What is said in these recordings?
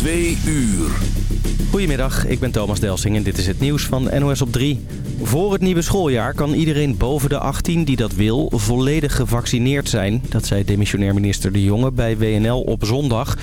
Twee uur. Goedemiddag, ik ben Thomas Delsing en dit is het nieuws van NOS op 3. Voor het nieuwe schooljaar kan iedereen boven de 18 die dat wil volledig gevaccineerd zijn. Dat zei demissionair minister De Jonge bij WNL op zondag.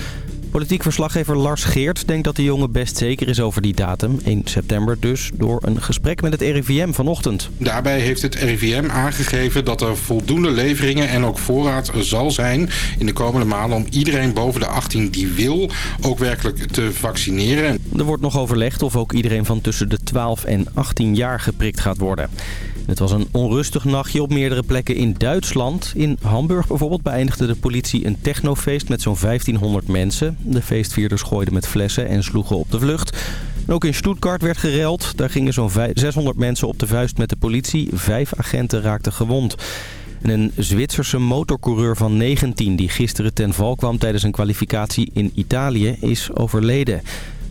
Politiek verslaggever Lars Geert denkt dat de jongen best zeker is over die datum, 1 september dus, door een gesprek met het RIVM vanochtend. Daarbij heeft het RIVM aangegeven dat er voldoende leveringen en ook voorraad zal zijn in de komende maanden om iedereen boven de 18 die wil ook werkelijk te vaccineren. Er wordt nog overlegd of ook iedereen van tussen de 12 en 18 jaar geprikt gaat worden. Het was een onrustig nachtje op meerdere plekken in Duitsland. In Hamburg bijvoorbeeld beëindigde de politie een technofeest met zo'n 1500 mensen. De feestvierders gooiden met flessen en sloegen op de vlucht. ook in Stuttgart werd gereld. Daar gingen zo'n 600 mensen op de vuist met de politie. Vijf agenten raakten gewond. En een Zwitserse motorcoureur van 19 die gisteren ten val kwam tijdens een kwalificatie in Italië is overleden.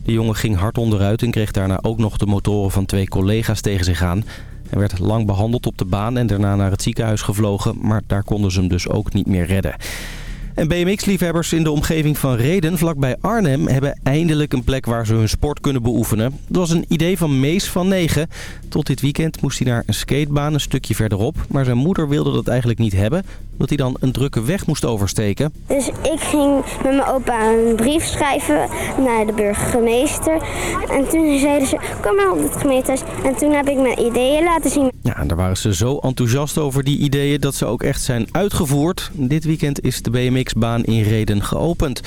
De jongen ging hard onderuit en kreeg daarna ook nog de motoren van twee collega's tegen zich aan. Hij werd lang behandeld op de baan en daarna naar het ziekenhuis gevlogen, maar daar konden ze hem dus ook niet meer redden. En BMX-liefhebbers in de omgeving van Reden, vlakbij Arnhem, hebben eindelijk een plek waar ze hun sport kunnen beoefenen. Dat was een idee van Mees van 9. Tot dit weekend moest hij naar een skatebaan een stukje verderop, maar zijn moeder wilde dat eigenlijk niet hebben, omdat hij dan een drukke weg moest oversteken. Dus ik ging met mijn opa een brief schrijven naar de burgemeester. En toen zeiden ze, kom maar op het gemeentehuis. En toen heb ik mijn ideeën laten zien. Ja, en daar waren ze zo enthousiast over die ideeën dat ze ook echt zijn uitgevoerd. Dit weekend is de BMX-baan in Reden geopend.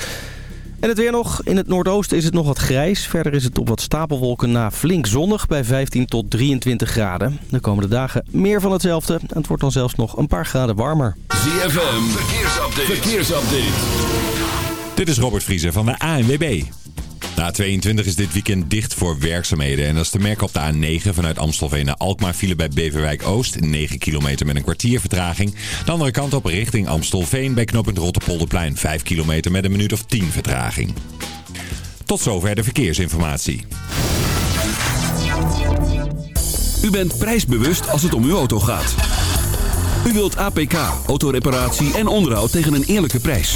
En het weer nog. In het noordoosten is het nog wat grijs. Verder is het op wat stapelwolken na flink zonnig bij 15 tot 23 graden. De komende dagen meer van hetzelfde. En het wordt dan zelfs nog een paar graden warmer. ZFM, verkeersupdate. verkeersupdate. Dit is Robert Vriezer van de ANWB. De A22 is dit weekend dicht voor werkzaamheden. En dat is te merken op de A9 vanuit Amstelveen naar Alkmaar file bij Beverwijk Oost. 9 kilometer met een kwartier vertraging. De andere kant op richting Amstelveen bij knooppunt Rotterpolderplein. 5 kilometer met een minuut of 10 vertraging. Tot zover de verkeersinformatie. U bent prijsbewust als het om uw auto gaat. U wilt APK, autoreparatie en onderhoud tegen een eerlijke prijs.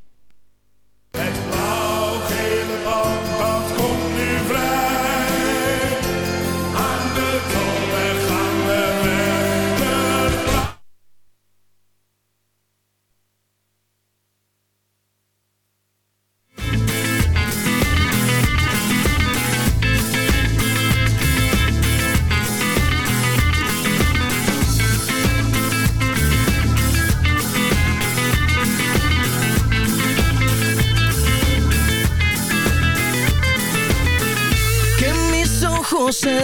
Hey.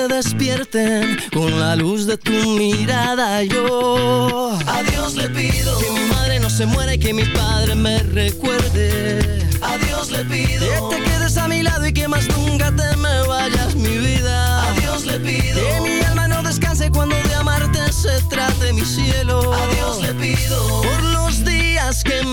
Despierten con la luz de tu mirada. Yo a Dios le pido que mi madre no se muera y que mi padre me recuerde. A Dios le pido que te quedes a mi lado y que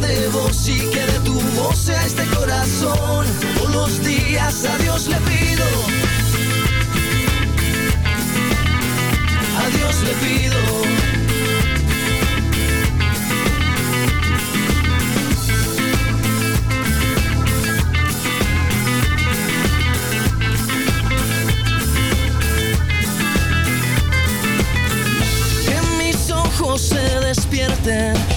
de vos y que de tu voz sea este corazón. Todos los días a Dios le pido. A Dios le pido. En mis ojos se despierten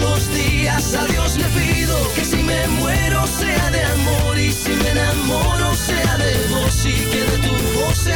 los a Dios le pido que si me muero sea de amor y si me enamoro sea de vos de tu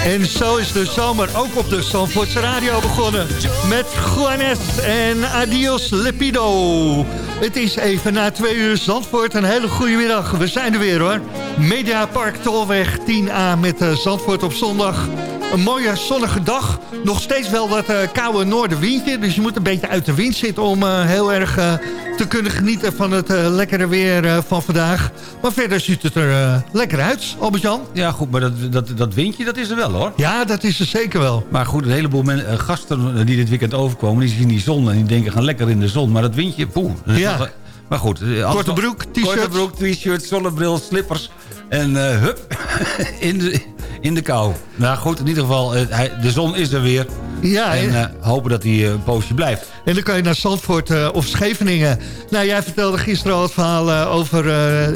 En zo is de zomer ook op de Zandvoortse Radio begonnen. Met Juanes en Adios Lepido. Het is even na twee uur Zandvoort. Een hele goede middag. We zijn er weer hoor. Mediapark Tolweg 10A met eh, Zandvoort op zondag. Een mooie zonnige dag. Nog steeds wel dat eh, koude noordenwindje. Dus je moet een beetje uit de wind zitten om eh, heel erg eh, te kunnen genieten van het lekkere weer van vandaag. Maar verder ziet het er lekker uit, Albert-Jan. Ja, goed, maar dat, dat, dat windje, dat is er wel, hoor. Ja, dat is er zeker wel. Maar goed, een heleboel men, gasten die dit weekend overkomen... die zien die zon en die denken, gaan lekker in de zon. Maar dat windje, poeh. dat Ja. maar goed. Korte broek, t-shirt. Korte broek, t-shirt, zonnebril, slippers. En eh, hup, in de, in de kou. Nou goed, in ieder geval, eh, hij, de zon is er weer. Ja, en eh, hopen dat hij een poosje blijft. en dan kan je naar Zandvoort of Scheveningen. Nou, jij vertelde gisteren al het verhaal over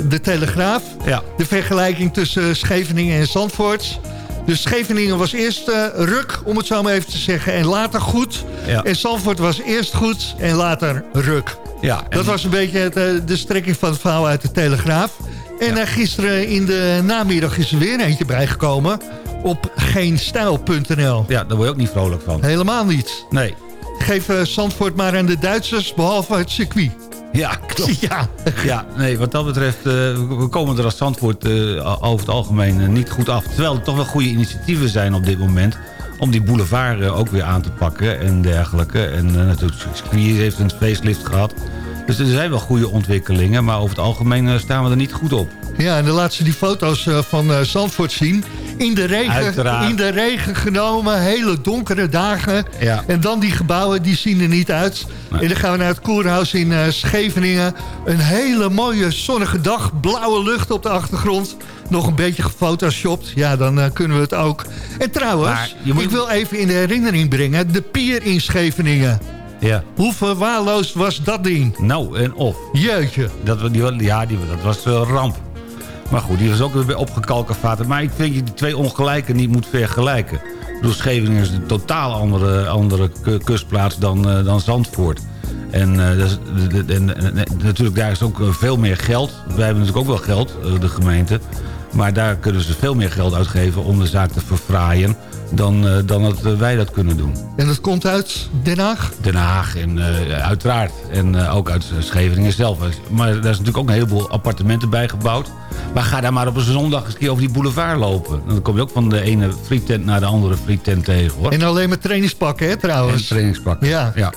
de Telegraaf. Ja. De vergelijking tussen Scheveningen en Zandvoort. Dus Scheveningen was eerst ruk, om het zo maar even te zeggen, en later goed. Ja. En Zandvoort was eerst goed en later ruk. Ja, en- Dat was een beetje het, de strekking van het verhaal uit de Telegraaf. En Ja. gisteren in de namiddag is er weer eentje bijgekomen op geenstijl.nl. Ja, daar word je ook niet vrolijk van. Helemaal niet. Nee. Geef eh, Zandvoort maar aan de Duitsers, behalve het circuit. Ja, klopt. Ja, Ja, nee, wat dat betreft, eh, we- komen er als Zandvoort eh, over het algemeen niet goed af. Terwijl er toch wel goede initiatieven zijn op dit moment... om die boulevard ook weer aan te pakken en dergelijke. En natuurlijk, circuit heeft een facelift gehad. Dus er zijn wel goede ontwikkelingen, maar over het algemeen eh, staan we er niet goed op. ja, en dan laat ze die foto's eh, van eh, Zandvoort zien. In de, regen, Uiteraard. in de regen genomen, hele donkere dagen. Ja. En dan die gebouwen, die zien er niet uit. Nee. En dan gaan we naar het Koerhuis in Scheveningen. Een hele mooie zonnige dag, blauwe lucht op de achtergrond. Nog een beetje gefotoshopt, ja, dan kunnen we het ook. En trouwens, moet- ik wil even in de herinnering brengen... de pier in Scheveningen. Ja. Hoe verwaarloosd was dat ding? Nou, en of. Jeetje. Dat, die, ja, die, dat was een ramp. Maar goed, die was ook weer opgekalkervaten. Maar ik vind je die twee ongelijken niet moet vergelijken. Bedoel, Scheveningen is een totaal andere, andere ku- kustplaats dan, eh, dan Zandvoort. En, eh, en, en- en natuurlijk, daar is ook eh, veel meer geld. Wij hebben natuurlijk ook wel geld, eh, de gemeente. Maar daar kunnen ze veel meer geld uitgeven om de zaak te verfraaien... dan, eh, dan dat eh, wij dat kunnen doen. En dat komt uit Den Haag? Den Haag en eh, uiteraard. En ook uit Scheveningen zelf. Maar daar is natuurlijk ook een heleboel appartementen bijgebouwd. Maar ga daar maar op een zondag eens een keer over die boulevard lopen. Dan kom je ook van de ene frietent naar de andere frietent tegen. Hoor. En alleen maar trainingspakken, hè, En trouwens. trainingspak. Ja. ja.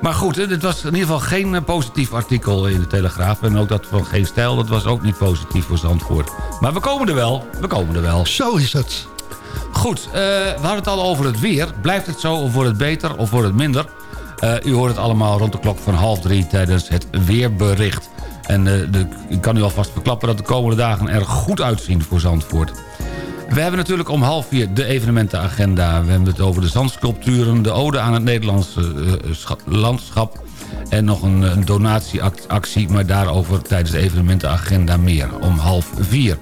Maar goed, dit was in ieder geval geen positief artikel in de Telegraaf. En ook dat van geen stijl, dat was ook niet positief voor Zandvoort. Maar we komen er wel. We komen er wel. Zo is het. Goed, eh, we hadden het al over het weer. Blijft het zo of wordt het beter of wordt het minder? Eh, u hoort het allemaal rond de klok van half drie tijdens het weerbericht. En eh, de, ik kan u alvast verklappen dat de komende dagen er goed uitzien voor Zandvoort. We hebben natuurlijk om half vier de evenementenagenda. We hebben het over de zandsculpturen, de ode aan het Nederlandse scha- landschap... en nog een, een donatieactie, maar daarover tijdens de evenementenagenda meer. Om half vier.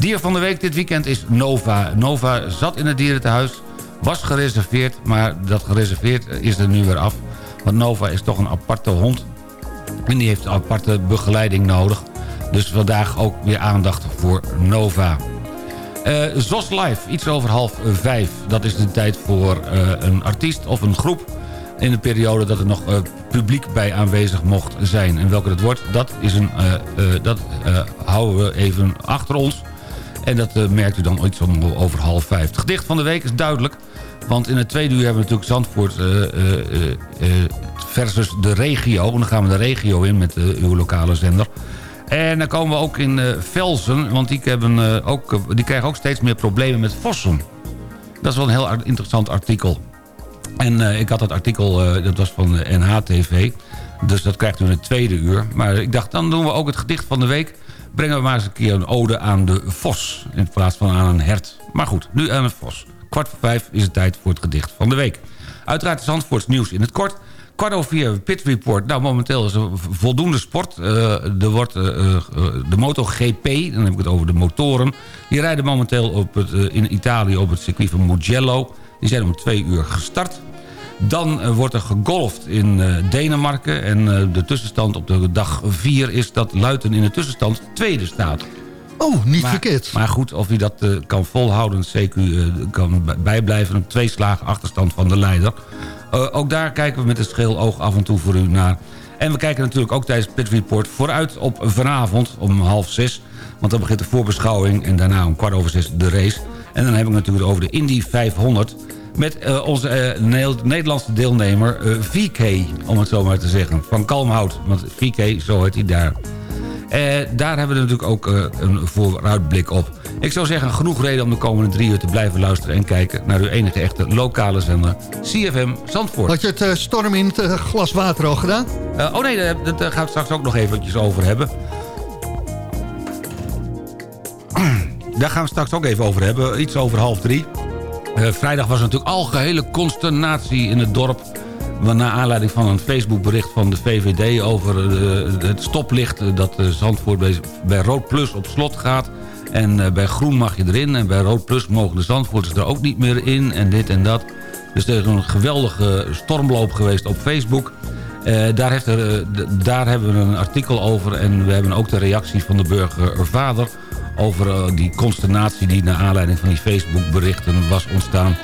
Dier van de week dit weekend is Nova. Nova zat in het dierentehuis, was gereserveerd... maar dat gereserveerd is er nu weer af. Want Nova is toch een aparte hond... en die heeft een aparte begeleiding nodig. Dus vandaag ook weer aandacht voor Nova. Eh ZOS Live, iets over half vijf. Dat is de tijd voor eh, een artiest of een groep... in de periode dat er nog publiek bij aanwezig mocht zijn. En welke dat wordt, dat, is een, dat houden we even achter ons. En dat merkt u dan iets om over half vijf. Het gedicht van de week is duidelijk. Want in het tweede uur hebben we natuurlijk Zandvoort versus de regio. En dan gaan we de regio in met uw lokale zender. En dan komen we ook in Velzen, want die, hebben, ook, die krijgen ook steeds meer problemen met vossen. Dat is wel een heel interessant artikel. En ik had dat artikel, dat was van NHTV, dus dat krijgt u in het tweede uur. Maar ik dacht, dan doen we ook het gedicht van de week. Brengen we maar eens een keer een ode aan de vos, in plaats van aan een hert. Maar goed, nu aan een vos. Kwart voor vijf is het tijd voor het gedicht van de week. Uiteraard Zandvoorts nieuws in het kort... Kwart over vier, Pit Report. Nou, momenteel is er voldoende sport. Uh, er wordt uh, de MotoGP, dan heb ik het over de motoren... die rijden momenteel op het, in Italië op het circuit van Mugello. Die zijn om twee uur gestart. Dan wordt er gegolfd in Denemarken. En de tussenstand op de dag vier is dat Luiten in de tussenstand tweede staat. Oh, niet maar, verkeerd. Maar goed, of hij dat kan volhouden... CQ kan bijblijven op twee slagen achterstand van de leider... Uh, ook daar kijken we met een scheel oog af en toe voor u naar. En we kijken natuurlijk ook tijdens Pit Report vooruit op vanavond om half zes. Want dan begint de voorbeschouwing en daarna om kwart over zes de race. En dan heb ik natuurlijk over de Indy 500... met uh, onze uh, Nederlandse deelnemer VK, om het zo maar te zeggen. Van Kalmhout, want VK, zo heet hij daar. daar hebben we natuurlijk ook een vooruitblik op. Ik zou zeggen, genoeg reden om de komende drie uur te blijven luisteren... en kijken naar uw enige echte lokale zender, CFM Zandvoort. Had je het uh, storm in het uh, glas water al gedaan? Uh, oh nee, daar, daar gaan we straks ook nog eventjes over hebben. Daar gaan we straks ook even over hebben, iets over half drie. Vrijdag was natuurlijk algehele consternatie in het dorp... naar aanleiding van een Facebookbericht van de VVD... over het stoplicht dat Zandvoort bij, bij Rood Plus op slot gaat... En bij groen mag je erin. En bij rood plus mogen de Zandvoorters er ook niet meer in. En dit en dat. Dus er is een geweldige stormloop geweest op Facebook. Daar, heeft er, daar hebben we een artikel over. En we hebben ook de reactie van de burgervader... over die consternatie die naar aanleiding van die Facebook-berichten was ontstaan.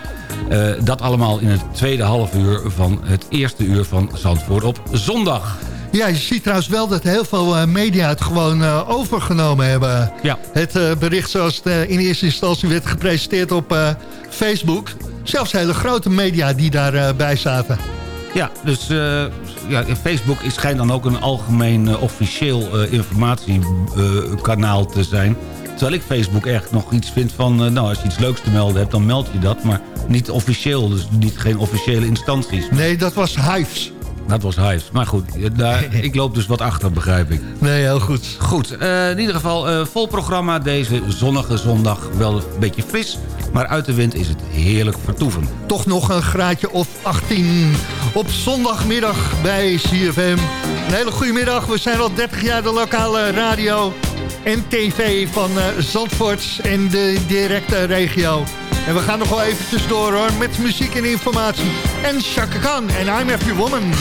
dat allemaal in het tweede half uur van het eerste uur van Zandvoort op zondag. Ja, je ziet trouwens wel dat heel veel uh, media het gewoon uh, overgenomen hebben. Ja. Het uh, bericht zoals het in eerste instantie werd gepresenteerd op Facebook. Zelfs hele grote media die daarbij zaten. Ja, dus ja, Facebook schijnt dan ook een algemeen officieel informatiekanaal te zijn. Terwijl ik Facebook echt nog iets vind van... nou, als je iets leuks te melden hebt, dan meld je dat. Maar niet officieel, dus niet geen officiële instanties. Nee, dat was Hives. Dat was Hives. Maar goed, daar, ik loop dus wat achter, begrijp ik. Nee, heel goed. Goed, uh, in ieder geval uh, vol programma deze zonnige zondag. Wel een beetje fris, maar uit de wind is het heerlijk vertoeven. Toch nog een graadje of 18 op zondagmiddag bij CFM. Een hele goede middag. We zijn al 30 jaar de lokale radio en tv van uh, Zandvoort en de directe regio. En we gaan nog wel even tussendoor hoor, met muziek en informatie. En Chaka Khan en I'm Every Woman.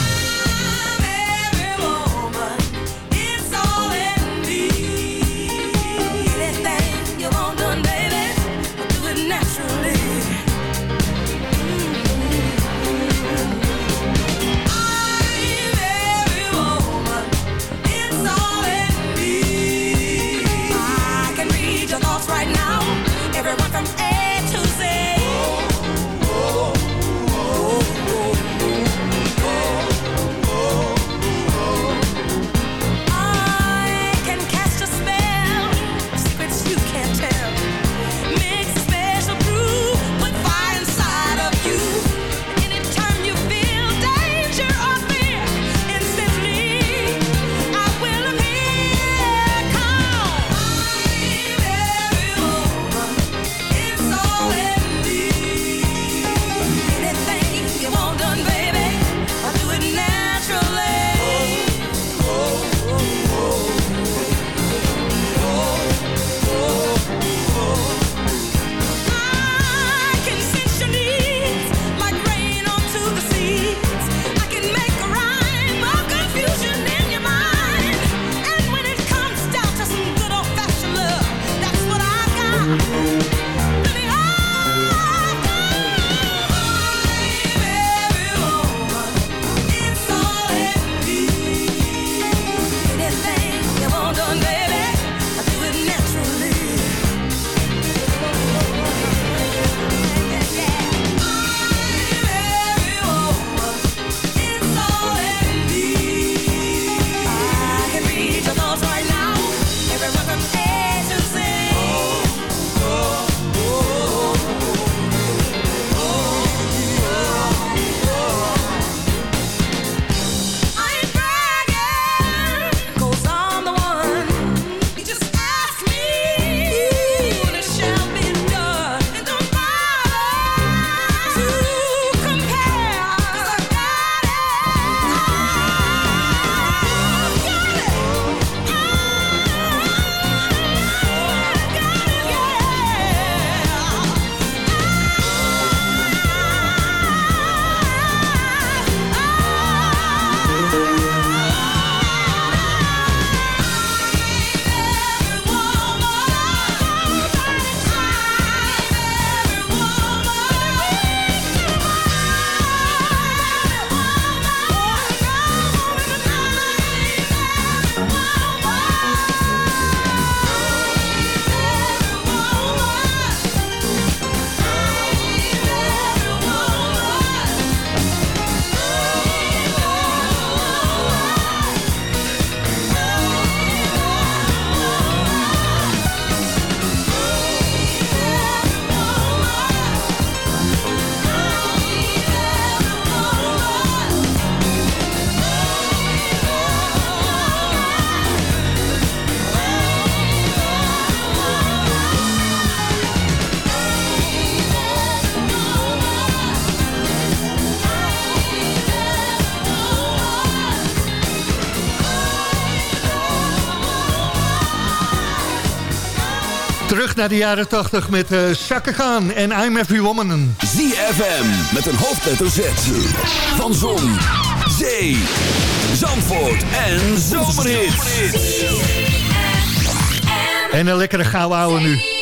Naar de jaren 80 met uh, Khan en I'm Every Woman. ZFM met een hoofdletter Z. Van Zon, Zee, Zandvoort en Zomerhits. En een lekkere gouden ouwe nu.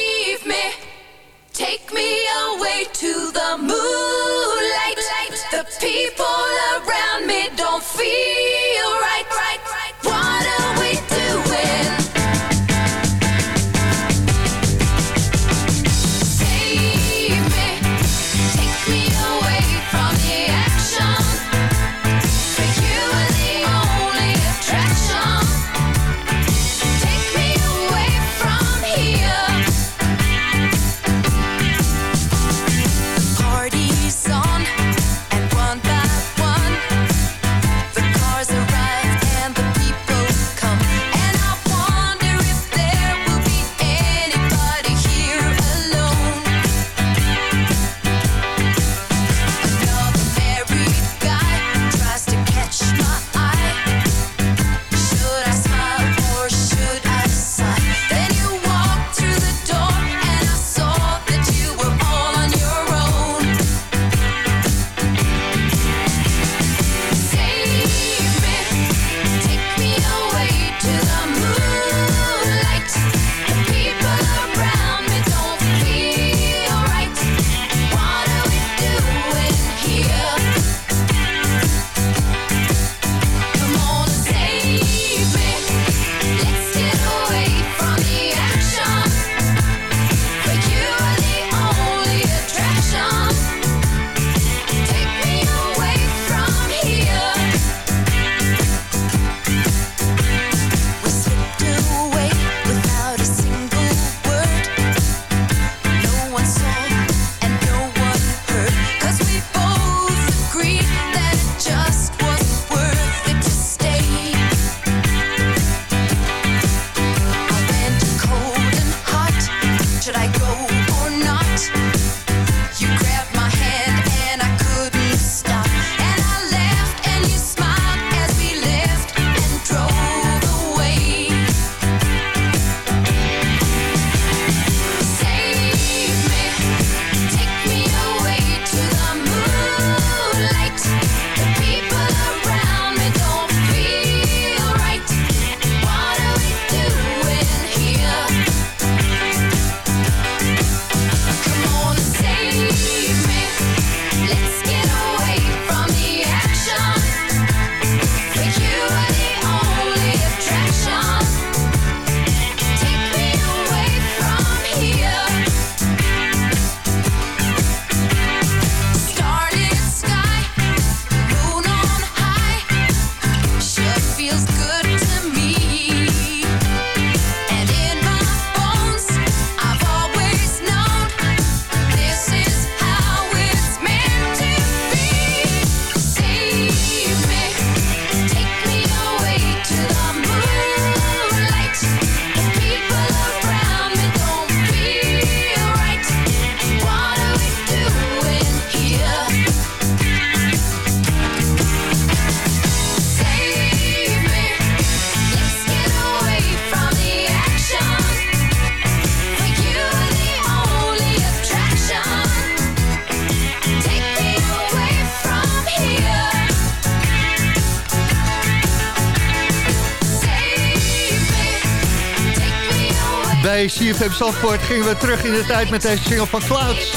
CFM Zandvoort gingen we terug in de tijd met deze single van Clouds.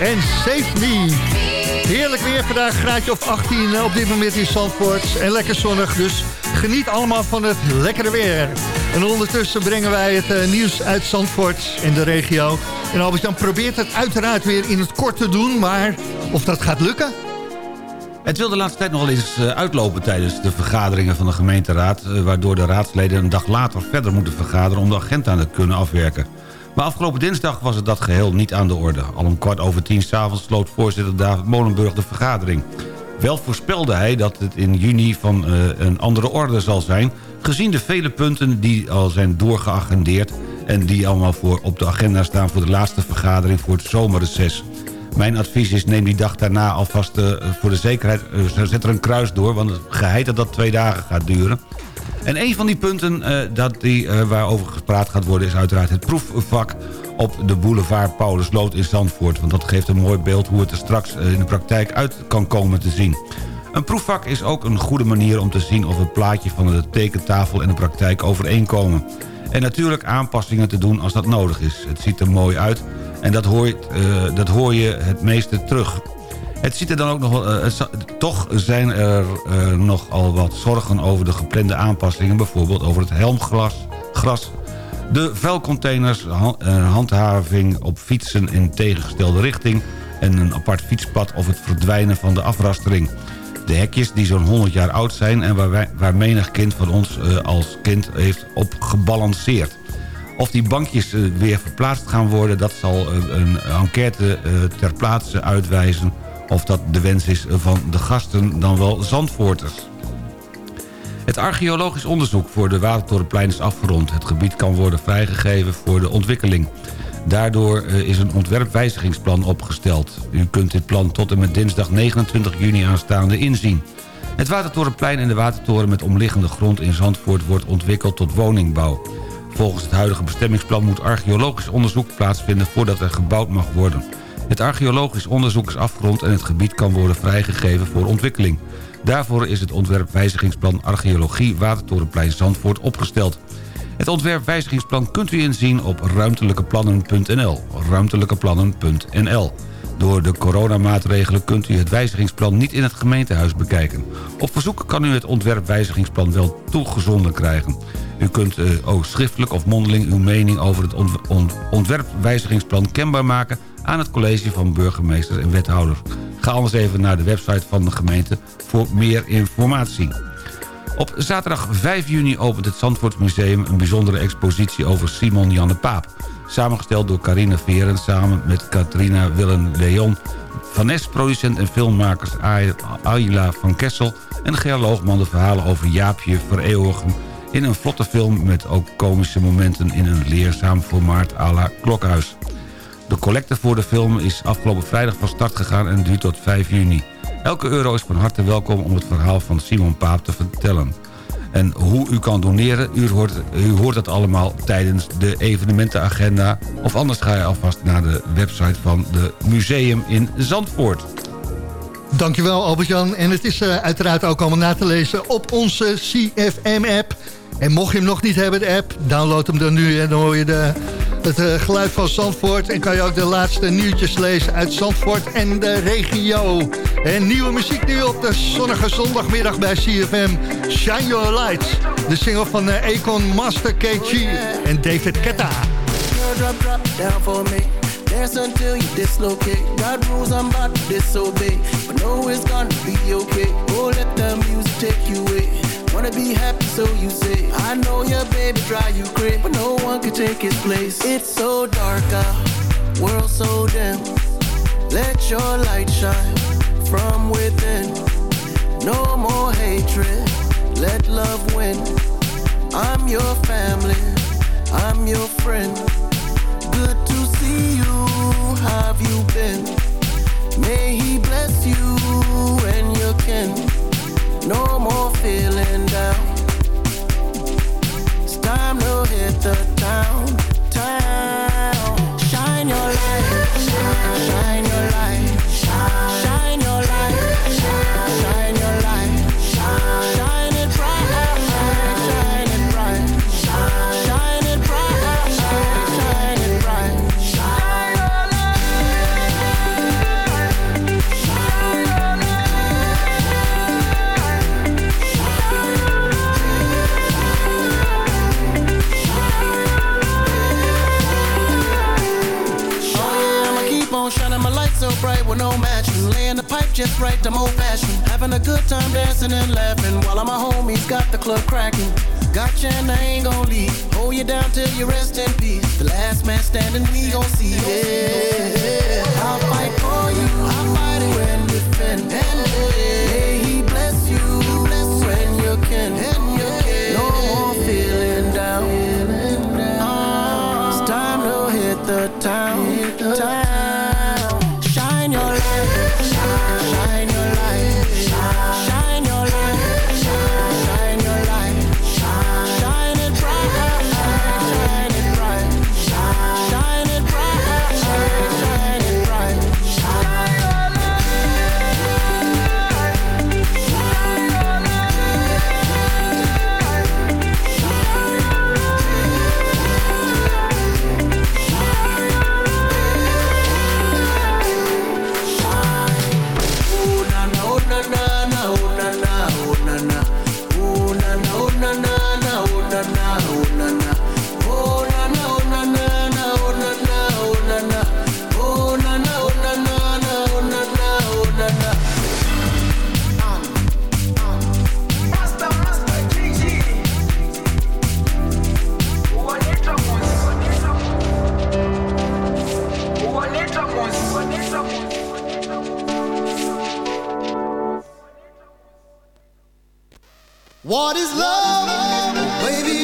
En Save Me. Heerlijk weer vandaag, graadje of 18 op dit moment in Zandvoort. En lekker zonnig, dus geniet allemaal van het lekkere weer. En ondertussen brengen wij het eh, nieuws uit Zandvoort in de regio. En Albert-Jan probeert het uiteraard weer in het kort te doen, maar of dat gaat lukken? Het wil de laatste tijd nogal eens eh, uitlopen tijdens de vergaderingen van de gemeenteraad... eh, waardoor de raadsleden een dag later verder moeten vergaderen... om de agenda te kunnen afwerken. Maar afgelopen dinsdag was het dat geheel niet aan de orde. Al om kwart over tien s'avonds sloot voorzitter David Molenburg de vergadering. Wel voorspelde hij dat het in juni van eh, een andere orde zal zijn... gezien de vele punten die al zijn doorgeagendeerd... en die allemaal voor op de agenda staan voor de laatste vergadering voor het zomerreces. Mijn advies is neem die dag daarna alvast eh, voor de zekerheid... eh, zet er een kruis door, want het geheid dat dat twee dagen gaat duren... En een van die punten eh, dat die, waarover gepraat gaat worden... is uiteraard het proefvak op de boulevard Paulusloot in Zandvoort. Want dat geeft een mooi beeld hoe het er straks in de praktijk uit kan komen te zien. Een proefvak is ook een goede manier om te zien of het plaatje van de tekentafel en de praktijk overeenkomen. En natuurlijk aanpassingen te doen als dat nodig is. Het ziet er mooi uit en dat hoor je, eh, dat hoor je het meeste terug. Het ziet er dan ook nog wel... eh, toch zijn er eh, nogal wat zorgen over de geplande aanpassingen. Bijvoorbeeld over het helmglas, gras, de vuilcontainers, han- handhaving op fietsen in tegengestelde richting... en een apart fietspad of het verdwijnen van de afrastering. De hekjes die zo'n 100 jaar oud zijn... en waar, wij, waar menig kind van ons eh, als kind heeft op gebalanceerd. Of die bankjes eh, weer verplaatst gaan worden... dat zal eh, een enquête ter plaatse uitwijzen... of dat de wens is van de gasten dan wel Zandvoorters. Het archeologisch onderzoek voor de Watertorenplein is afgerond. Het gebied kan worden vrijgegeven voor de ontwikkeling. Daardoor eh, is een ontwerpwijzigingsplan opgesteld. U kunt dit plan tot en met dinsdag 29 juni aanstaande inzien. Het Watertorenplein en de Watertoren met omliggende grond in Zandvoort... wordt ontwikkeld tot woningbouw. Volgens het huidige bestemmingsplan moet archeologisch onderzoek plaatsvinden... voordat er gebouwd mag worden. Het archeologisch onderzoek is afgerond en het gebied kan worden vrijgegeven voor ontwikkeling. Daarvoor is het ontwerpwijzigingsplan Archeologie Watertorenplein Zandvoort opgesteld. Het ontwerpwijzigingsplan kunt u inzien op ruimtelijkeplannen.nl. Ruimtelijkeplannen.nl. Door de coronamaatregelen kunt u het wijzigingsplan niet in het gemeentehuis bekijken. Op verzoek kan u het ontwerpwijzigingsplan wel toegezonden krijgen. U kunt eh, ook schriftelijk of mondeling uw mening over het ont- ont- ontwerpwijzigingsplan kenbaar maken aan het college van burgemeesters en wethouders. Ga anders even naar de website van de gemeente voor meer informatie. Op zaterdag 5 juni opent het Zandvoortsmuseum een bijzondere expositie over Simon Jan de Paap. Samengesteld door Carine Veren samen met Katrina Willen-Leon... Van producent en filmmakers Ay- Ayla van Kessel... en Ger Loogman de verhalen over Jaapje vereeuwigen... in een vlotte film met ook komische momenten in een leerzaam formaat à la Klokhuis. De collecte voor de film is afgelopen vrijdag van start gegaan en duurt tot 5 juni. Elke euro is van harte welkom om het verhaal van Simon Paap te vertellen. En hoe u kan doneren, u hoort, u hoort dat allemaal tijdens de evenementenagenda. Of anders ga je alvast naar de website van de museum in Zandvoort. Dankjewel Albert-Jan. En het is eh, uiteraard ook allemaal na te lezen op onze CFM-app. En mocht je hem nog niet hebben, de app, download hem dan nu. En dan hoor je de, het eh, geluid van Zandvoort. En kan je ook de laatste nieuwtjes lezen uit Zandvoort en de regio. En nieuwe muziek nu op de zonnige zondagmiddag bij CFM. Shine Your Lights. De single van eh, Econ Master KG en David Ketta. Girl, drop, drop down for me. Dance until you dislocate. Rules I'm about to disobey. But know it's gonna be okay. Oh, let the music take you away. Wanna be happy, so you say. I know your baby drive you crazy, but no one can take his place. It's so dark out, world so dim. Let your light shine from within. No more hatred, let love win. I'm your family, I'm your friend. Good to see you, have you been? May he bless you and your kin. No more feeling down. It's time to hit the town, town. Shine your light, shine, shine dancing and laughing while all my homies got the club cracking. Gotcha and I ain't gon' leave. Hold you down till you rest in peace. The last man standing, we gon' see. Yeah, What is love? Baby,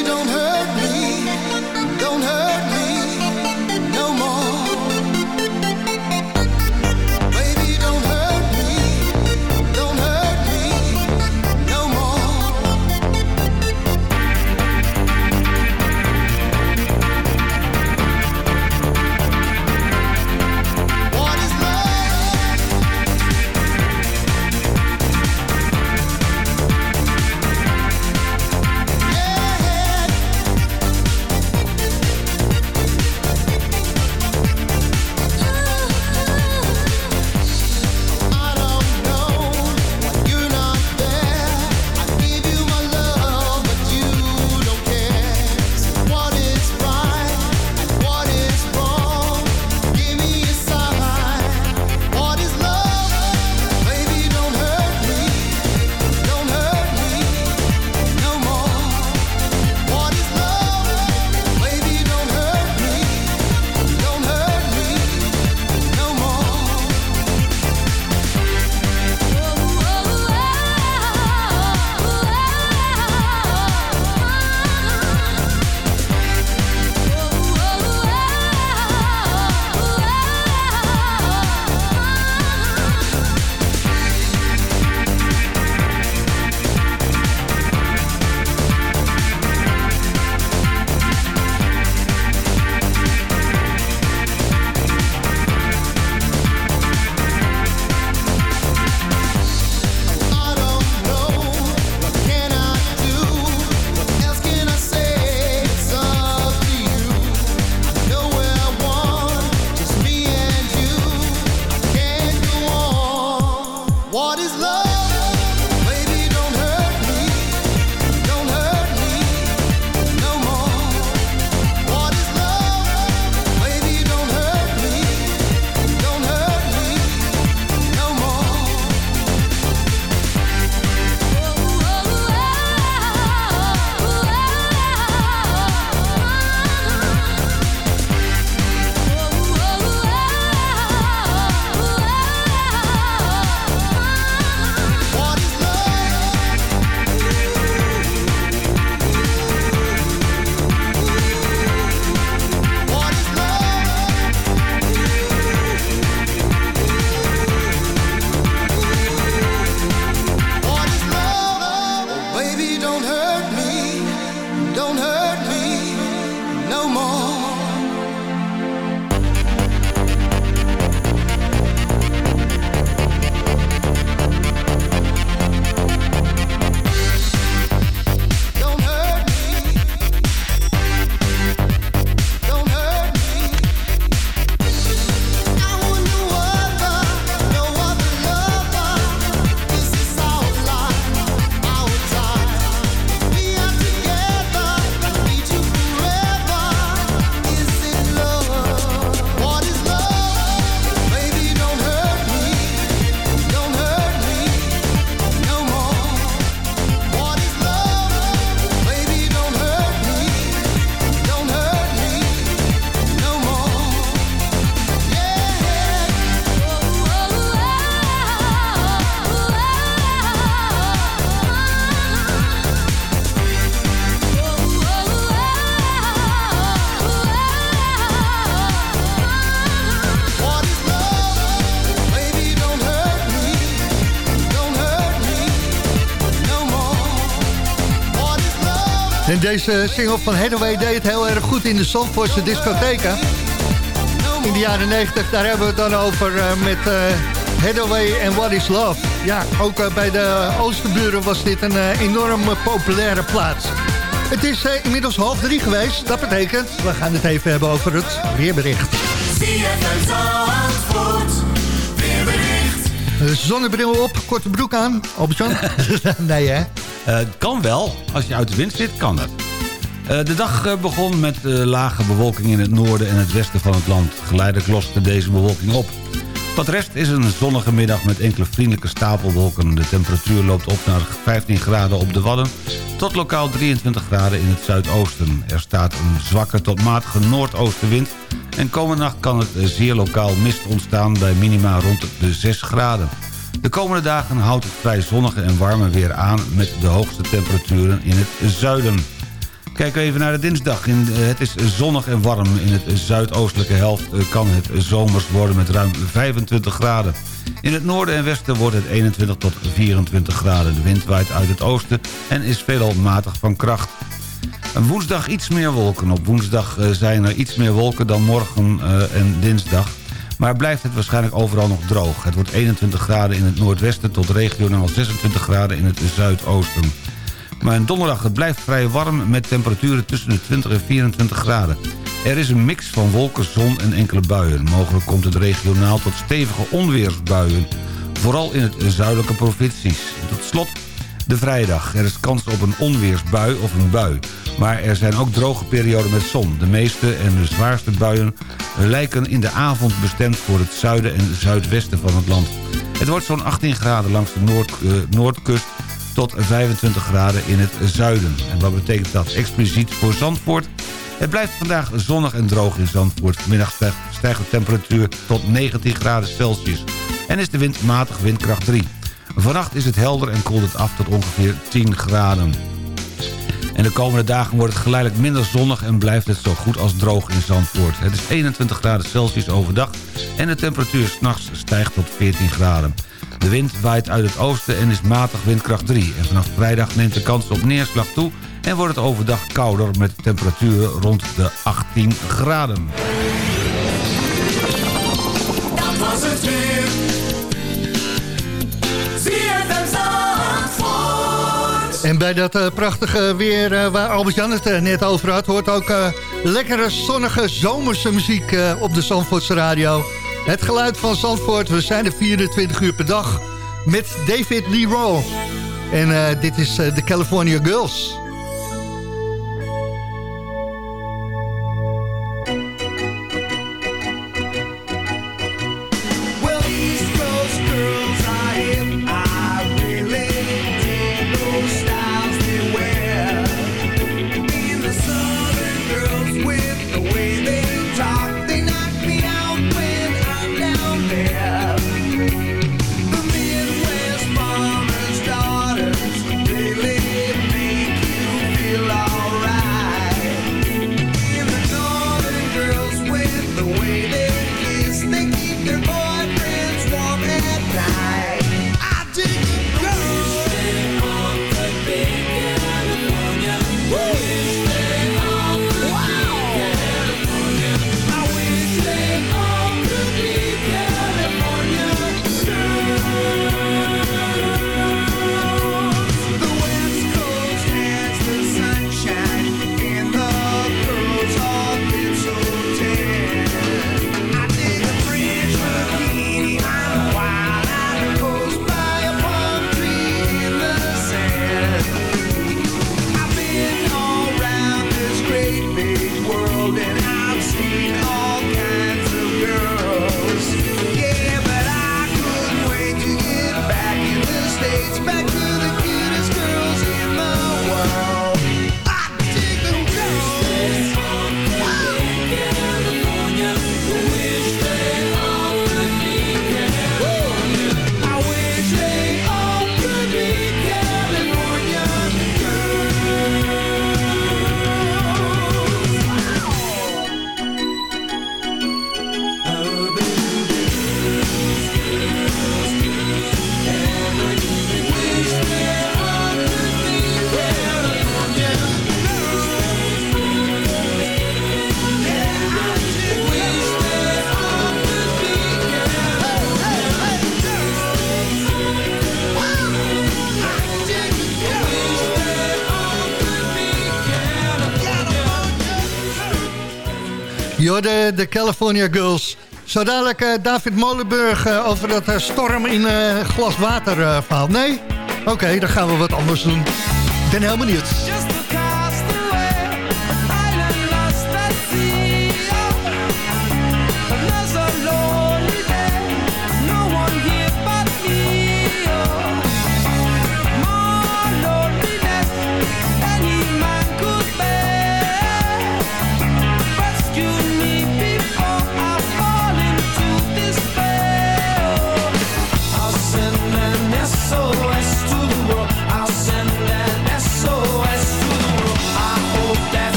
deze single van Hathaway deed het heel erg goed in de Zandvoortse discotheken. In de jaren 90, daar hebben we het dan over eh, met eh Hathaway en What is Love. Ja, ook eh, bij de Oosterburen was dit een enorm populaire plaats. Het is inmiddels half drie geweest. Dat betekent, we gaan het even hebben over het weerbericht. Eh, Zonnebril op, korte broek aan. Albert-Jan? nee hè? Het kan wel. Als je uit de wind zit, kan het. Eh, de dag eh, begon met eh, lage bewolking in het noorden en het westen van het land. Geleidelijk loste deze bewolking op. Wat rest is een zonnige middag met enkele vriendelijke stapelwolken. De temperatuur loopt op naar 15 graden op de Wadden... tot lokaal 23 graden in het zuidoosten. Er staat een zwakke tot matige noordoostenwind... en komende nacht kan het zeer lokaal mist ontstaan bij minima rond de 6 graden. De komende dagen houdt het vrij zonnige en warme weer aan... met de hoogste temperaturen in het zuiden. Kijken we even naar de dinsdag. In, eh, het is zonnig en warm. In het zuidoostelijke helft eh, kan het zomers worden met ruim 25 graden. In het noorden en westen wordt het 21 tot 24 graden. De wind waait uit het oosten en is veelal matig van kracht. Woensdag iets meer wolken. Op woensdag eh, zijn er iets meer wolken dan morgen en dinsdag. Maar blijft het waarschijnlijk overal nog droog. Het wordt 21 graden in het noordwesten tot regionaal 26 graden in het zuidoosten. Maar in donderdag het blijft vrij warm met temperaturen tussen de 20 en 24 graden. Er is een mix van wolken, zon en enkele buien. Mogelijk komt het regionaal tot stevige onweersbuien. Vooral in het zuidelijke provincies. Tot slot de vrijdag. Er is kans op een onweersbui of een bui. Maar er zijn ook droge perioden met zon. De meeste en de zwaarste buien lijken in de avond bestemd voor het zuiden en zuidwesten van het land. Het wordt zo'n 18 graden langs de noord, eh, noordkust tot 25 graden in het zuiden. En wat betekent dat expliciet voor Zandvoort? Het blijft vandaag zonnig en droog in Zandvoort. Vanmiddag stijgt, de temperatuur tot 19 graden Celsius. En is de wind matig windkracht 3. Vannacht is het helder en koelt het af tot ongeveer 10 graden. En de komende dagen wordt het geleidelijk minder zonnig... en blijft het zo goed als droog in Zandvoort. Het is 21 graden Celsius overdag... en de temperatuur s'nachts stijgt tot 14 graden. De wind waait uit het oosten en is matig windkracht 3. En vanaf vrijdag neemt de kans op neerslag toe... en wordt het overdag kouder met temperaturen rond de 18 graden. Dat was het weer. En bij dat eh, prachtige weer eh, waar Albert-Jan het eh, net over had... hoort ook lekkere zonnige zomerse muziek op de Zandvoortse radio. Het geluid van Zandvoort, we zijn er 24 uur per dag... met David Lee Rowe. En eh, dit is eh, de California Girls. Down Jorde, de California Girls. Zo dadelijk eh, David Molenburg eh, over dat eh, storm in glas water verhaal. Nee? Oké, dan gaan we wat anders doen. Ik ben heel benieuwd.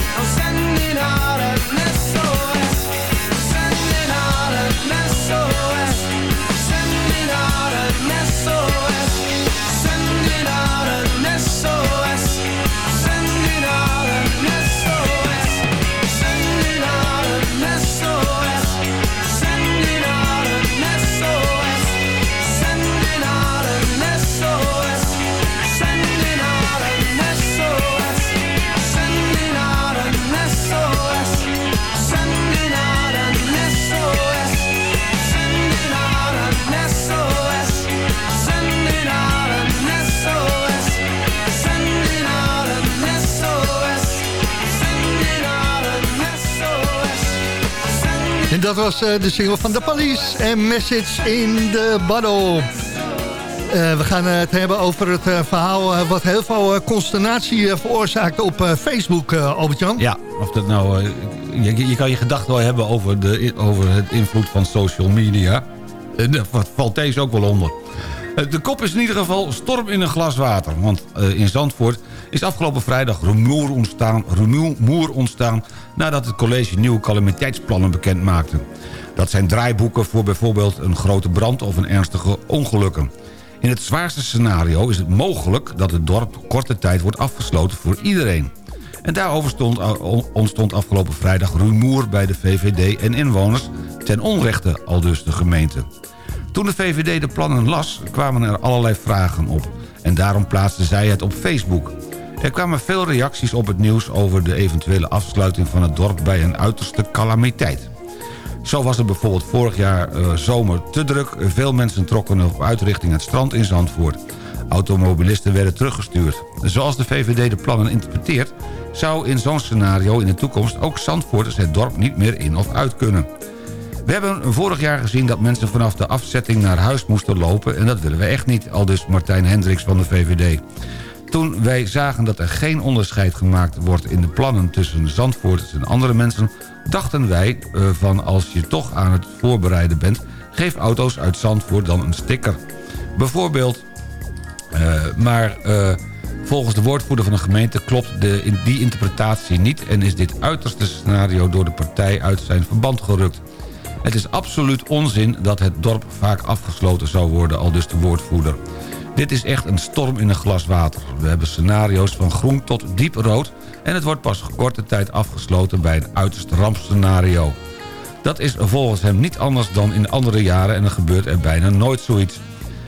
É I'll eh, de single van The Police en Message in the Bottle. Eh, we gaan het hebben over het eh, verhaal wat heel veel consternatie eh, veroorzaakt op Facebook, Albert-Jan. Ja, of dat nou... je, kan je gedachten wel hebben over, de, over het invloed van social media. Daar valt deze ook wel onder. De kop is in ieder geval storm in een glas water. Want in Zandvoort is afgelopen vrijdag rumoer ontstaan, rumoer ontstaan... nadat het college nieuwe calamiteitsplannen bekend maakte. Dat zijn draaiboeken voor bijvoorbeeld een grote brand of een ernstige ongelukken. In het zwaarste scenario is het mogelijk dat het dorp korte tijd wordt afgesloten voor iedereen. En daarover stond, ontstond afgelopen vrijdag rumoer bij de VVD en inwoners... ten onrechte, al dus de gemeente. Toen de VVD de plannen las, kwamen er allerlei vragen op. En daarom plaatste zij het op Facebook. Er kwamen veel reacties op het nieuws over de eventuele afsluiting van het dorp bij een uiterste calamiteit. Zo was het bijvoorbeeld vorig jaar eh, zomer te druk. Veel mensen trokken op uit richting het strand in Zandvoort. Automobilisten werden teruggestuurd. Zoals de VVD de plannen interpreteert... zou in zo'n scenario in de toekomst ook Zandvoorters het dorp niet meer in of uit kunnen. We hebben vorig jaar gezien dat mensen vanaf de afzetting naar huis moesten lopen... en dat willen we echt niet, al dus Martijn Hendricks van de VVD. Toen wij zagen dat er geen onderscheid gemaakt wordt in de plannen tussen Zandvoorters en andere mensen... dachten wij eh, van als je toch aan het voorbereiden bent... geef auto's uit Zandvoort dan een sticker. Bijvoorbeeld, eh, maar eh, volgens de woordvoerder van de gemeente klopt de, in die interpretatie niet... en is dit uiterste scenario door de partij uit zijn verband gerukt. Het is absoluut onzin dat het dorp vaak afgesloten zou worden, al dus de woordvoerder. Dit is echt een storm in een glas water. We hebben scenario's van groen tot diep rood... en het wordt pas korte tijd afgesloten bij een uiterst rampscenario. Dat is volgens hem niet anders dan in andere jaren... en er gebeurt er bijna nooit zoiets.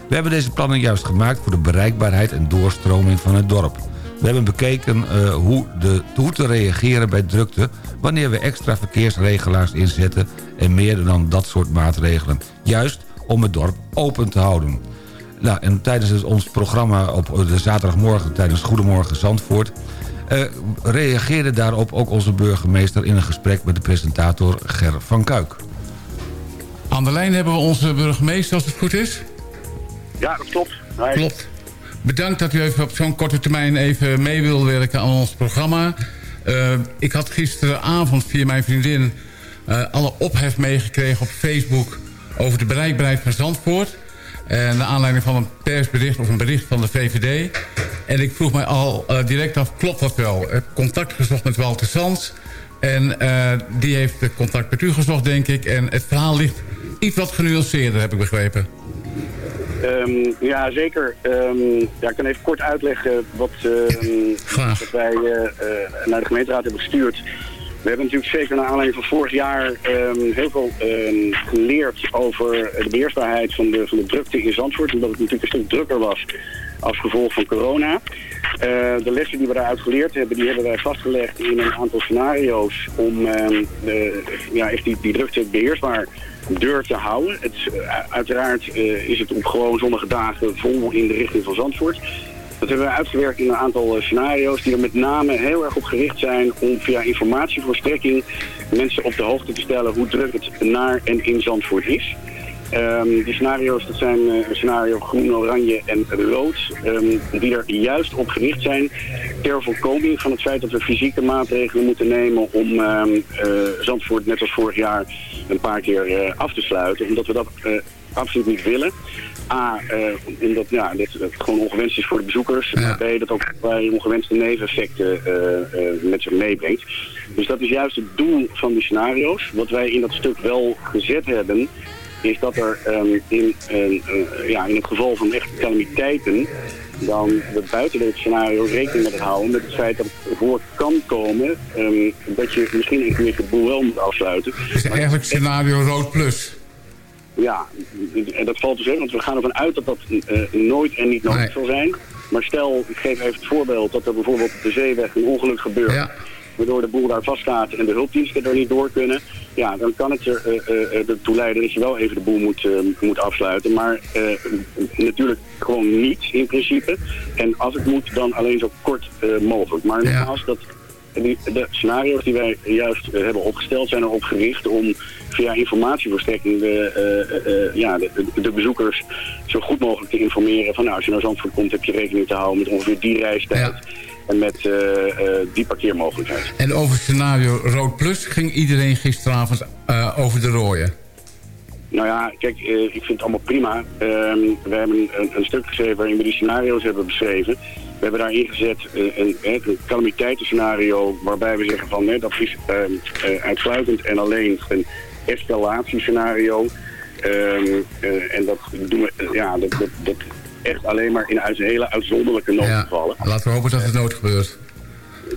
We hebben deze plannen juist gemaakt voor de bereikbaarheid en doorstroming van het dorp. We hebben bekeken eh, hoe, de, hoe te reageren bij drukte... wanneer we extra verkeersregelaars inzetten... en meer dan dat soort maatregelen. Juist om het dorp open te houden. Nou, en tijdens het, ons programma op de zaterdagmorgen... tijdens Goedemorgen Zandvoort... eh, reageerde daarop ook onze burgemeester... in een gesprek met de presentator Ger van Kuik. Aan de lijn hebben we onze burgemeester, als het goed is. Ja, dat klopt. Klopt. Bedankt dat u even op zo'n korte termijn even mee wil werken aan ons programma. Eh, ik had gisteravond via mijn vriendin eh, alle ophef meegekregen op Facebook... over de bereikbaarheid van Zandvoort. En naar aanleiding van een persbericht of een bericht van de VVD. En ik vroeg mij al eh, direct af, klopt dat wel? Ik heb contact gezocht met Walter Sands. En eh, die heeft contact met u gezocht, denk ik. En het verhaal ligt iets wat genuanceerder, heb ik begrepen. Ehm, ja, zeker. Ehm, ja, ik kan even kort uitleggen wat, ehm, wat wij eh, eh, naar de gemeenteraad hebben gestuurd. We hebben natuurlijk zeker naar aanleiding van vorig jaar ehm, heel veel ehm, geleerd over de beheersbaarheid van de, drukte in Zandvoort. Omdat het natuurlijk een stuk drukker was als gevolg van corona. Eh, de lessen die we daaruit geleerd hebben, die hebben wij vastgelegd in een aantal scenario's om ehm, de, ja, echt die, die drukte beheersbaar deur te houden. Het, eh, uiteraard eh, is het op gewoon zonnige dagen vol in de richting van Zandvoort. Dat hebben we uitgewerkt in een aantal eh, scenario's die er met name heel erg op gericht zijn om via informatievoorstrekking mensen op de hoogte te stellen hoe druk het naar en in Zandvoort is. Ehm, die scenario's, dat zijn een scenario groen, oranje en rood, ehm, die er juist op gericht zijn ter voorkoming van het feit dat we fysieke maatregelen moeten nemen om ehm, eh, Zandvoort net als vorig jaar een paar keer af te sluiten. Omdat we dat absoluut niet willen. A, eh, omdat ja, het gewoon ongewenst is voor de bezoekers. Maar B, dat ook bij ongewenste neveneffecten eh, eh, met zich meebrengt. Dus dat is juist het doel van die scenario's. Wat wij in dat stuk wel gezet hebben, is dat er ehm, in, een, eh, ja, in het geval van echte calamiteiten dan we buiten dit scenario rekening met houden met het feit dat het voor kan komen ehm, dat je misschien een keer de boel wel moet afsluiten. Is eigenlijk scenario rood plus. Ja, en dat valt te zeggen, want we gaan ervan uit dat dat eh, nooit en niet nodig zal zijn. Maar stel, ik geef even het voorbeeld dat er bijvoorbeeld op de zeeweg een ongeluk gebeurt. Waardoor de boel daar vaststaat en de hulpdiensten er niet door kunnen. Ja, dan kan het er eh, eh, ertoe leiden dat je wel even de boel moet, moet afsluiten. Maar natuurlijk gewoon niet in principe. En als het moet, dan alleen zo kort mogelijk. Maar nogmaals, dat die, de scenario's die wij juist eh, hebben opgesteld zijn erop gericht om via informatieverstrekking de, eh, eh, ja, de, bezoekers zo goed mogelijk te informeren van nou, als je naar Zandvoort komt heb je rekening te houden met ongeveer die reistijd en met die parkeermogelijkheid. En over scenario rood plus ging iedereen gisteravond over de rooien. Nou ja, kijk, ik vind het allemaal prima. Ehm, we hebben een, een stuk geschreven waarin we die scenario's hebben beschreven. We hebben daar ingezet eh, een, een, een calamiteitenscenario waarbij we zeggen van dat is ehm, eh, uitsluitend en alleen een escalatiescenario. Eh, en dat doen we, eh, ja, dat, dat, dat echt alleen maar in uit, hele uitzonderlijke noodgevallen. Laten we hopen dat het nooit gebeurt.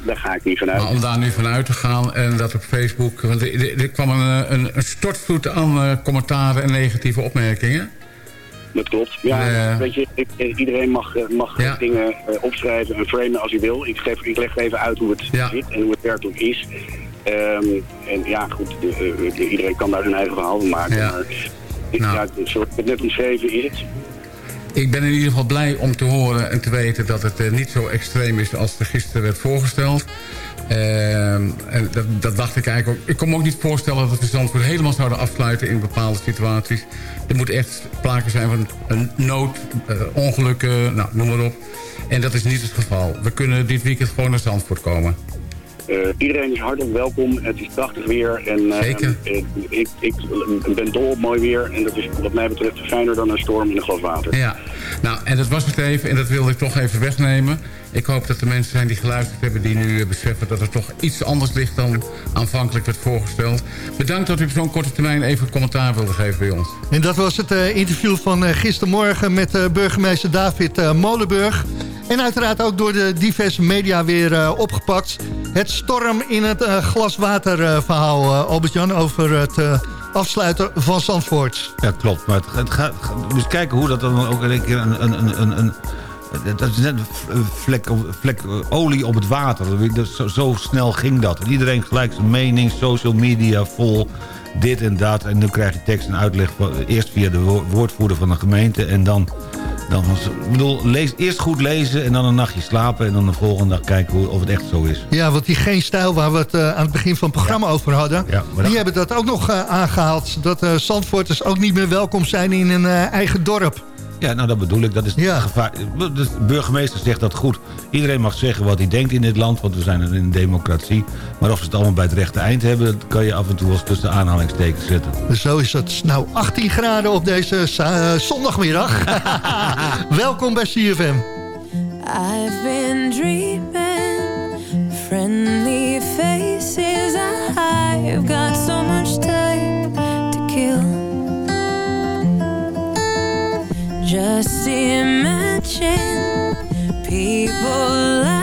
Daar ga ik niet vanuit. Maar om daar nu vanuit te gaan en dat op Facebook... Want er, er- kwam een, een, een stortvloed aan eh, commentaren en negatieve opmerkingen. Dat klopt. Ja, Eh. weet je, iedereen mag, eh, mag Ja. dingen eh, opschrijven en framen als hij wil. Ik, geef, ik leg even uit hoe het zit en hoe het werkelijk is. Ehm, en ja, goed, de- eh, de- iedereen kan daar zijn eigen verhaal van maken. Ja. Maar ik, Nou. ja, zoals ik het net omschreven is het. Ik ben in ieder geval blij om te horen en te weten dat het niet zo extreem is als er gisteren werd voorgesteld. Ehm, dat dacht ik eigenlijk ook. Ik kon me ook niet voorstellen dat we Zandvoort helemaal zouden afsluiten in bepaalde situaties. Er moet echt sprake zijn van een nood, eh, ongelukken, nou, noem maar op. En dat is niet het geval. We kunnen dit weekend gewoon naar Zandvoort komen. Eh, iedereen is hartelijk welkom. Het is prachtig weer. En, eh, Zeker. eh, ik, ik ben dol op mooi weer. En dat is wat mij betreft fijner dan een storm in een glas water. Ja, nou, en dat was het even. En dat wilde ik toch even wegnemen. Ik hoop dat er mensen zijn die geluisterd hebben... die nu beseffen dat er toch iets anders ligt dan aanvankelijk werd voorgesteld. Bedankt dat u op zo'n korte termijn even commentaar wilde geven bij ons. En dat was het eh, interview van eh, gistermorgen met eh, burgemeester David eh, Molenburg. En uiteraard ook door de diverse media weer eh, opgepakt. Het storm in het eh, glaswater eh, verhaal, Albert-Jan, over het afsluiten van Zandvoort. Ja, klopt. Maar het, gaat, kijken hoe dat dan ook een keer een... een, een, een, dat is net een vlek, vlek olie op het water. Zo, zo snel ging dat. En iedereen gelijk zijn mening, social media vol, dit en dat. En nu krijg je tekst en uitleg van- eerst via de wo- woordvoerder van de gemeente... en dan, dan ik bedoel, lees, eerst goed lezen en dan een nachtje slapen... en dan de volgende dag kijken hoe, of het echt zo is. Ja, want die Geen Stijl waar we het eh, aan het begin van het programma over hadden... Ja, maar dat- die hebben dat ook nog eh, aangehaald. Dat Zandvoorters ook niet meer welkom zijn in een eh, eigen dorp. Ja, nou dat bedoel ik. Dat is Ja. gevaar. De burgemeester zegt dat goed. Iedereen mag zeggen wat hij denkt in dit land, want we zijn in een democratie. Maar of ze het allemaal bij het rechte eind hebben, dat kan je af en toe wel eens tussen aanhalingstekens zetten. Dus Zo is het. Nou, 18 graden op deze za- eh, zondagmiddag. Welkom bij CFM. I've been dreaming friendly faces. I've got Just imagine people laughing.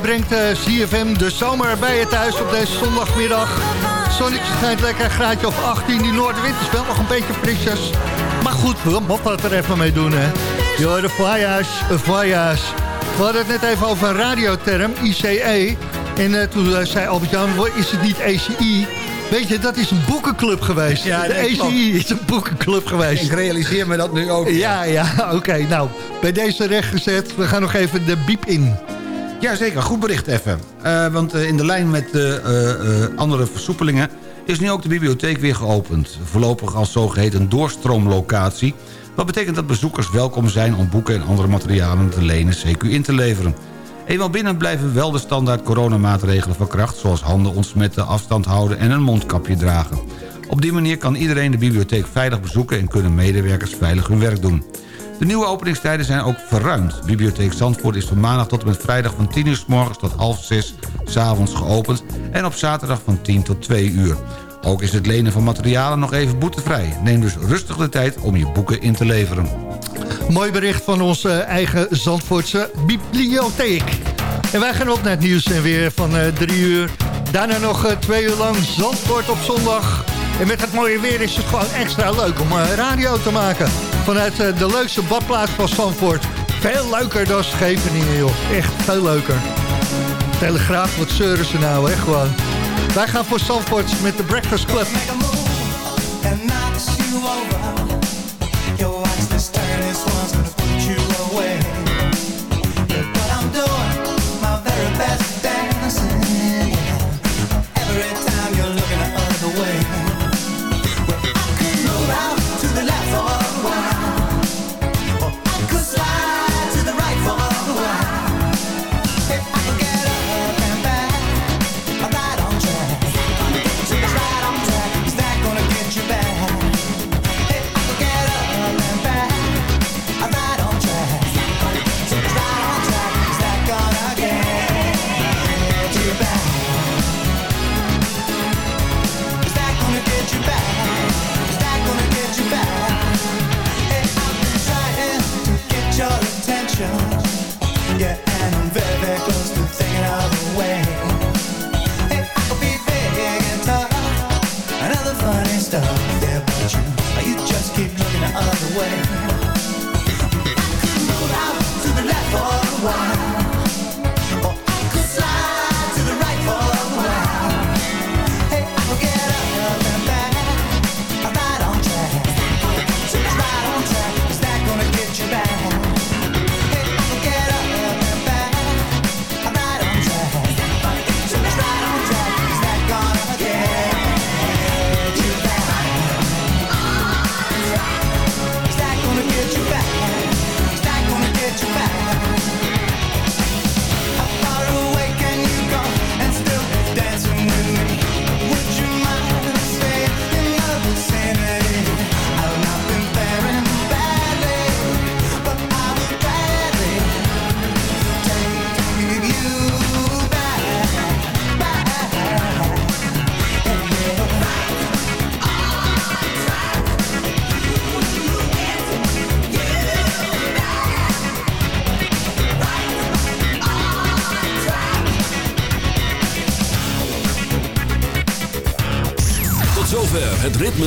Brengt eh, CFM de zomer bij je thuis op deze zondagmiddag. Zonnetje schijnt lekker, graadje of 18. Die noordenwind is wel nog een beetje frisjes. Maar goed, we moeten het er even mee doen, hè. Joh, de voyage, voyage. We hadden het net even over een radioterm, ICE. En eh, toen eh, zei Albert-Jan, is het niet ACI? Weet je, dat is een boekenclub geweest. Ja, de klopt. ACI is een boekenclub geweest. Ik realiseer me dat nu ook. Ja, ja, oké. Nou, bij deze rechtgezet. We gaan nog even de biep in. Jazeker, goed bericht even. Eh, want eh, in de lijn met de eh, andere versoepelingen... is nu ook de bibliotheek weer geopend. Voorlopig als zogeheten doorstroomlocatie. Wat betekent dat bezoekers welkom zijn om boeken en andere materialen te lenen CQ in te leveren. Eenmaal binnen blijven wel de standaard coronamaatregelen van kracht... zoals handen ontsmetten, afstand houden en een mondkapje dragen. Op die manier kan iedereen de bibliotheek veilig bezoeken... en kunnen medewerkers veilig hun werk doen. De nieuwe openingstijden zijn ook verruimd. Bibliotheek Zandvoort is van maandag tot en met vrijdag van 10 uur s morgens tot half 6 s avonds geopend... en op zaterdag van 10 tot 2 uur. Ook is het lenen van materialen nog even boetevrij. Neem dus rustig de tijd om je boeken in te leveren. Mooi bericht van onze eigen Zandvoortse bibliotheek. En wij gaan op naar het nieuws en weer van eh, drie uur. Daarna nog eh, twee uur lang Zandvoort op zondag. En met het mooie weer is het gewoon extra leuk om eh, radio te maken. Vanuit eh, de leukste badplaats van Zandvoort. Veel leuker dan Scheveningen, joh. Echt veel leuker. Telegraaf, wat zeuren ze nou, hè, gewoon. Wij gaan voor Zandvoort met de Breakfast Club. one's put you away.